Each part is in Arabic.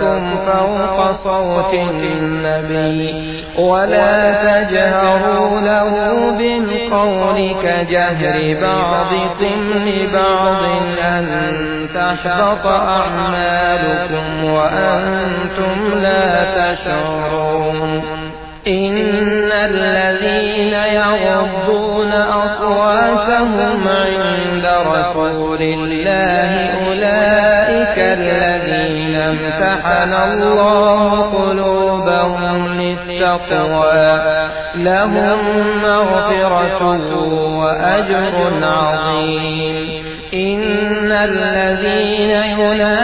أصواتكم فوق صوت النبي. ولا تجهروا له بالقول كجهر بعضكم لبعض أن تحبط أعمالكم وأنتم لا تشعرون. إن الذين يغضون أصواتهم عند رسول الله امتحن الله قلوبهم للتقوى لهم مغفرة وأجر عظيم. إن الذين ينادونك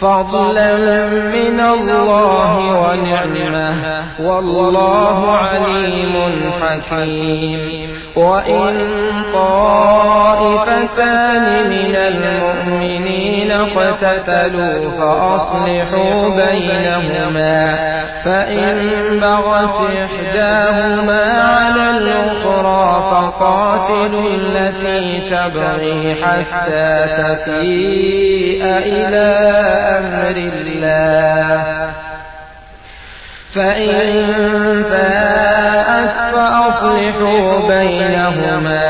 فضلا من الله ونعمة. والله عليم حكيم. وإن طائفتان من المؤمنين اقتتلوا فأصلحوا بينهما. فإن بغت إحداهما على الأخرى فقاتلوا التي تبغي حتى تفيء إلى أمر الله. فإن فاءت فأصلحوا بينهما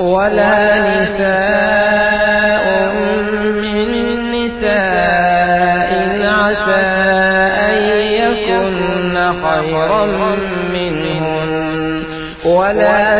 ولا نساء من نساء عسى أن يكن خيرا منهن. ولا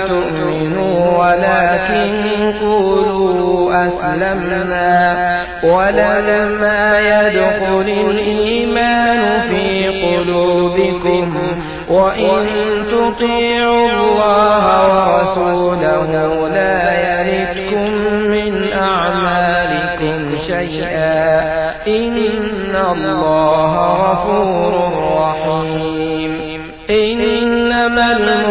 ولكن قولوا أسلمنا ولما يدخل الإيمان في قلوبكم وإن تطيعوا الله ورسوله لا يلدكم من أعمالكم شيئا إن الله غفور رحيم إنما المؤمنون